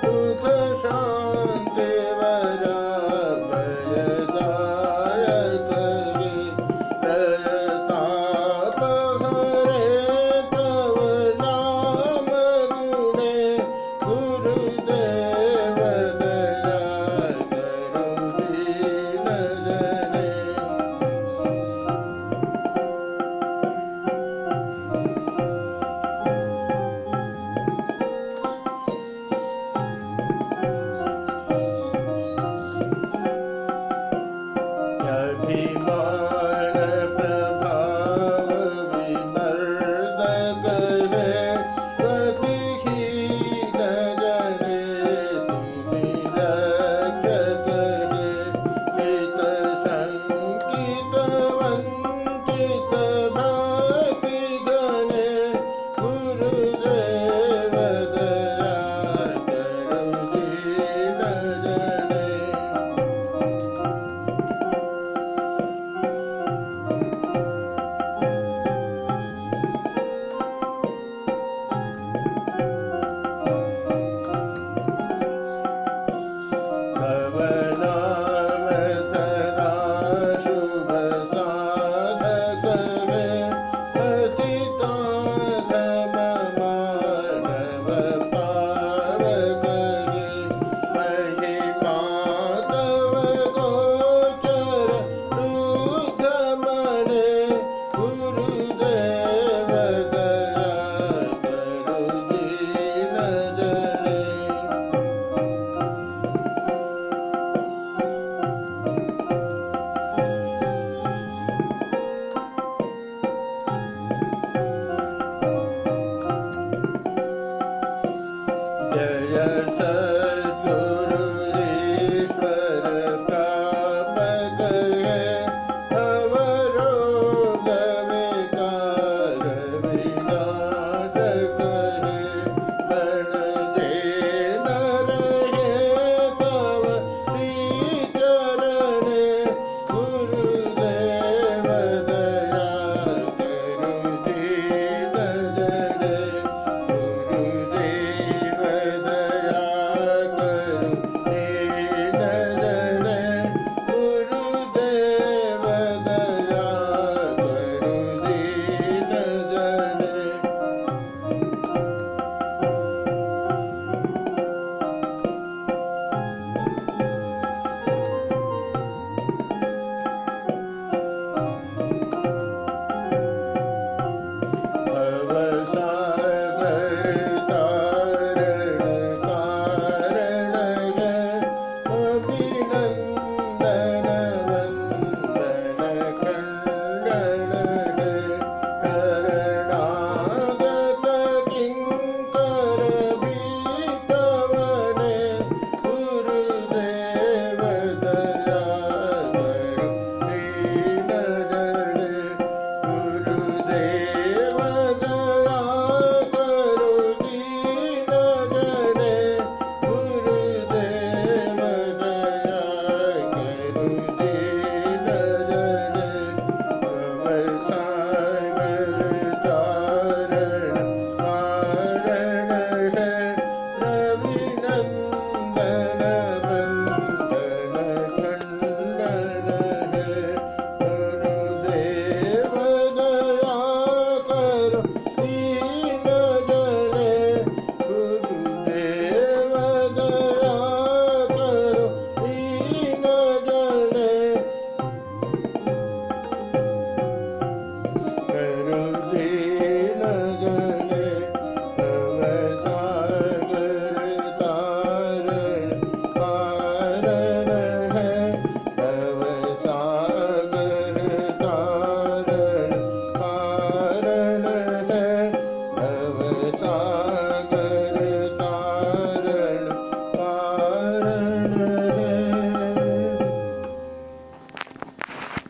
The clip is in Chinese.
不悲伤。Love.